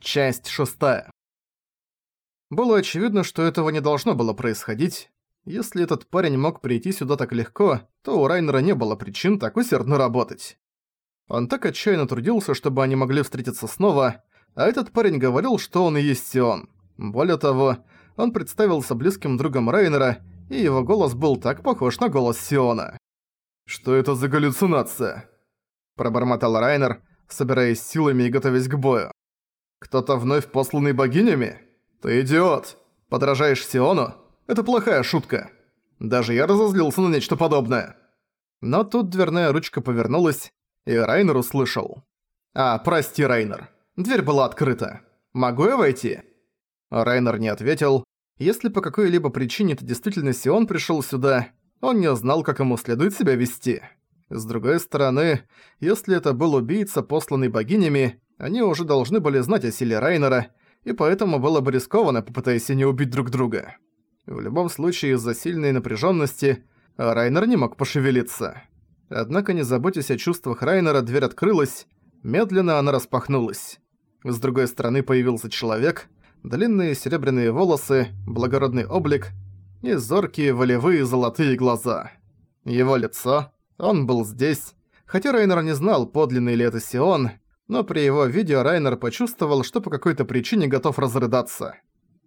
Часть шестая. Было очевидно, что этого не должно было происходить. Если этот парень мог прийти сюда так легко, то у Райнера не было причин так усердно работать. Он так отчаянно трудился, чтобы они могли встретиться снова, а этот парень говорил, что он и есть Сион. Более того, он представился близким другом Райнера, и его голос был так похож на голос Сиона. «Что это за галлюцинация?» Пробормотал Райнер, собираясь силами и готовясь к бою. Кто-то вновь посланный богинями? Ты идиот. Подражаешь Сиону? Это плохая шутка. Даже я разозлился на нечто подобное. Но тут дверная ручка повернулась, и Райнер услышал. «А, прости, Райнер. Дверь была открыта. Могу я войти?» Райнер не ответил. Если по какой-либо причине это действительно Сион пришёл сюда, он не знал, как ему следует себя вести. С другой стороны, если это был убийца, посланный богинями, они уже должны были знать о силе Райнера, и поэтому было бы рискованно, попытаясь они убить друг друга. В любом случае, из-за сильной напряженности Райнер не мог пошевелиться. Однако, не заботясь о чувствах Райнера, дверь открылась, медленно она распахнулась. С другой стороны появился человек, длинные серебряные волосы, благородный облик и зоркие волевые золотые глаза. Его лицо, он был здесь, хотя Райнер не знал, подлинный ли это Сион, но при его виде Райнер почувствовал, что по какой-то причине готов разрыдаться.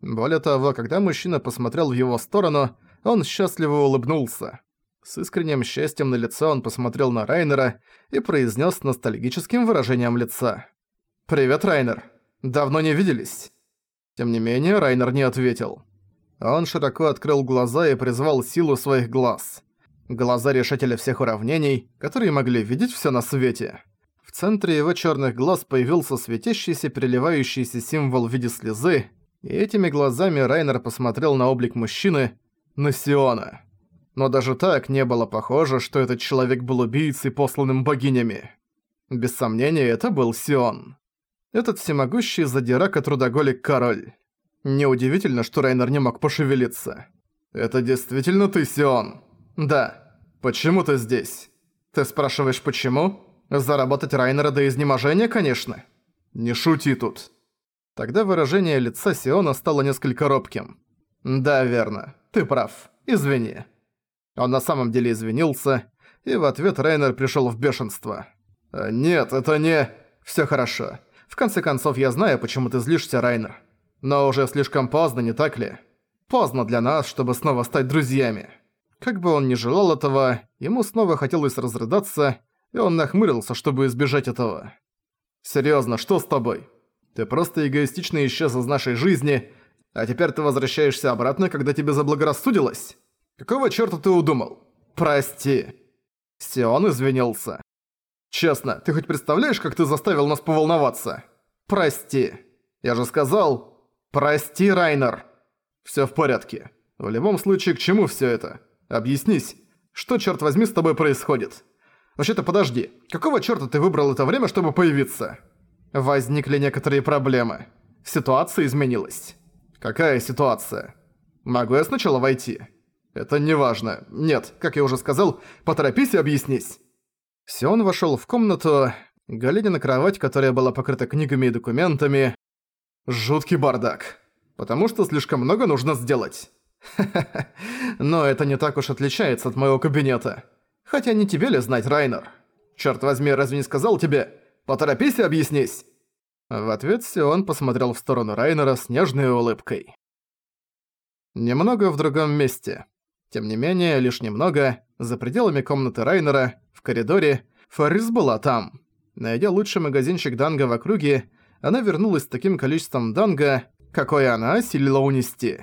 Более того, когда мужчина посмотрел в его сторону, он счастливо улыбнулся. С искренним счастьем на лице он посмотрел на Райнера и произнес с ностальгическим выражением лица. «Привет, Райнер. Давно не виделись». Тем не менее, Райнер не ответил. Он широко открыл глаза и призвал силу своих глаз. Глаза решателя всех уравнений, которые могли видеть все на свете. В центре его черных глаз появился светящийся, переливающийся символ в виде слезы, и этими глазами Райнер посмотрел на облик мужчины, на Сиона. Но даже так не было похоже, что этот человек был убийцей, посланным богинями. Без сомнения, это был Сион. Этот всемогущий задирака-трудоголик-король. Неудивительно, что Райнер не мог пошевелиться. «Это действительно ты, Сион?» «Да. Почему ты здесь?» «Ты спрашиваешь, почему?» Заработать Райнера до изнеможения, конечно. Не шути тут. Тогда выражение лица Сиона стало несколько робким. Да, верно. Ты прав. Извини. Он на самом деле извинился, и в ответ Райнер пришёл в бешенство. «А «Нет, это не...» «Всё хорошо. В конце концов, я знаю, почему ты злишься, Райнер. Но уже слишком поздно, не так ли? Поздно для нас, чтобы снова стать друзьями». Как бы он ни желал этого, ему снова хотелось разрыдаться, и он нахмурился, чтобы избежать этого. «Серьёзно, что с тобой? Ты просто эгоистично исчез из нашей жизни, а теперь ты возвращаешься обратно, когда тебе заблагорассудилось? Какого чёрта ты удумал? Прости». Сион извинился. «Честно, ты хоть представляешь, как ты заставил нас поволноваться? Прости. Я же сказал... Прости, Райнер. Всё в порядке. В любом случае, к чему всё это? Объяснись, что, чёрт возьми, с тобой происходит?» Вообще-то подожди, какого чёрта ты выбрал это время, чтобы появиться? Возникли некоторые проблемы. Ситуация изменилась. Какая ситуация? Могу я сначала войти? Это не важно. Нет, как я уже сказал, поторопись и объяснись. Сион вошёл в комнату, глядя на кровать, которая была покрыта книгами и документами. Жуткий бардак. Потому что слишком много нужно сделать. Но это не так уж отличается от моего кабинета. Хотя не тебе ли знать, Райнер? Черт возьми, разве не сказал тебе? Поторопись и объяснись!» В ответ Сион посмотрел в сторону Райнера с нежной улыбкой. Немного в другом месте. Тем не менее, лишь немного, за пределами комнаты Райнера, в коридоре, Фарис была там. Найдя лучший магазинчик Данга в округе, она вернулась с таким количеством Данга, какое она осилила унести.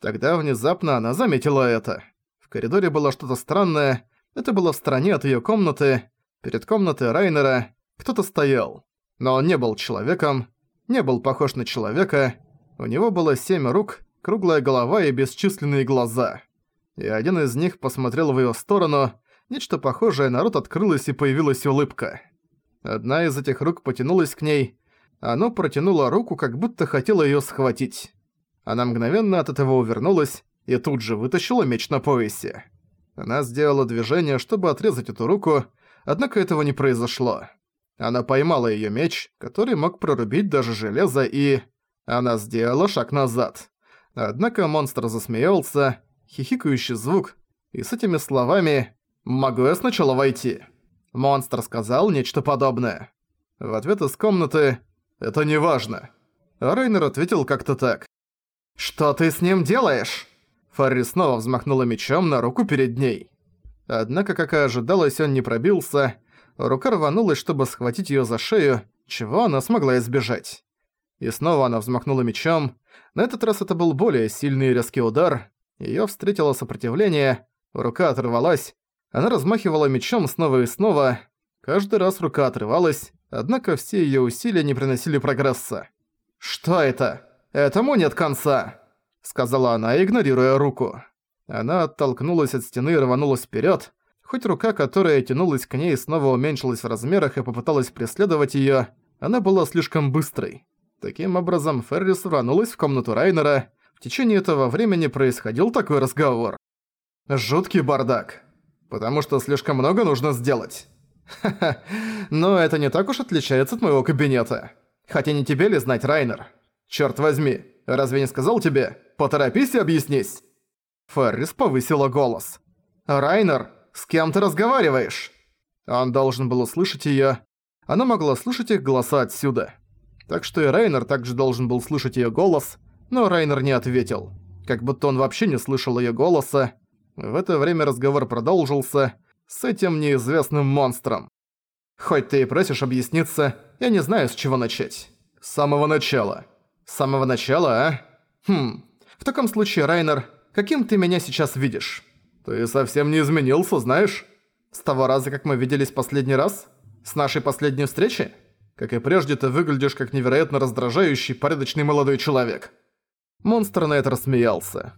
Тогда внезапно она заметила это. В коридоре было что-то странное, это было в стороне от её комнаты, перед комнатой Райнера кто-то стоял. Но он не был человеком, не был похож на человека, у него было семь рук, круглая голова и бесчисленные глаза. И один из них посмотрел в её сторону, нечто похожее на рот открылось и появилась улыбка. Одна из этих рук потянулась к ней, оно протянуло руку, как будто хотело её схватить. Она мгновенно от этого увернулась и тут же вытащила меч на поясе. Она сделала движение, чтобы отрезать эту руку, однако этого не произошло. Она поймала её меч, который мог прорубить даже железо, и... Она сделала шаг назад. Однако монстр засмеялся, хихикающий звук, и с этими словами «Могу я сначала войти?» Монстр сказал нечто подобное. В ответ из комнаты «Это не важно». А Рейнер ответил как-то так. «Что ты с ним делаешь?» Фарри снова взмахнула мечом на руку перед ней. Однако, как и ожидалось, он не пробился. Рука рванулась, чтобы схватить её за шею, чего она смогла избежать. И снова она взмахнула мечом. На этот раз это был более сильный и резкий удар. Её встретило сопротивление, рука оторвалась. Она размахивала мечом снова и снова. Каждый раз рука отрывалась, однако все её усилия не приносили прогресса. «Что это? Этому нет конца!» Сказала она, игнорируя руку. Она оттолкнулась от стены и рванулась вперед. Хоть рука, которая тянулась к ней, снова уменьшилась в размерах и попыталась преследовать её, она была слишком быстрой. Таким образом, Феррис рванулась в комнату Райнера. В течение этого времени происходил такой разговор. Жуткий бардак. Потому что слишком много нужно сделать. Ха-ха, но это не так уж отличается от моего кабинета. Хотя не тебе ли знать, Райнер? Чёрт возьми, разве не сказал тебе? Поторопись и объяснись. Феррис повысила голос. «Райнер, с кем ты разговариваешь?» Он должен был услышать её. Она могла слышать их голоса отсюда. Так что и Райнер также должен был слышать её голос, но Райнер не ответил. Как будто он вообще не слышал её голоса. В это время разговор продолжился с этим неизвестным монстром. «Хоть ты и просишь объясниться, я не знаю, с чего начать. С самого начала. С самого начала, а? Хм. В таком случае, Райнер, каким ты меня сейчас видишь? Ты совсем не изменился, знаешь? С того раза, как мы виделись последний раз? С нашей последней встречи? Как и прежде, ты выглядишь как невероятно раздражающий, порядочный молодой человек». Монстр на это рассмеялся.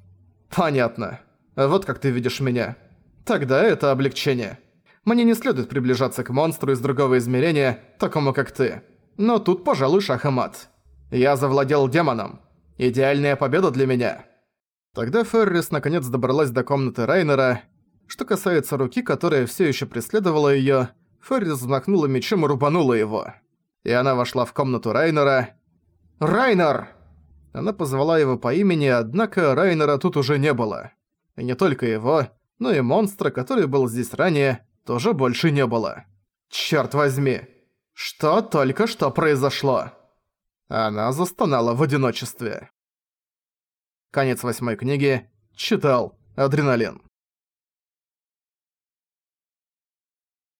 «Понятно. Вот как ты видишь меня. Тогда это облегчение. Мне не следует приближаться к монстру из другого измерения, такому как ты. Но тут, пожалуй, шах и мат. Я завладел демоном. Идеальная победа для меня». Тогда Феррис наконец добралась до комнаты Райнера. Что касается руки, которая все еще преследовала ее, Феррис взмахнула мечом и рубанула его и она вошла в комнату Райнера. «Райнер!» Она позвала его по имени, однако Райнера тут уже не было. И не только его, но и монстра, который был здесь ранее, тоже больше не было. «Чёрт возьми! Что только что произошло?» Она застонала в одиночестве. Конец восьмой книги. Читал. Адреналин.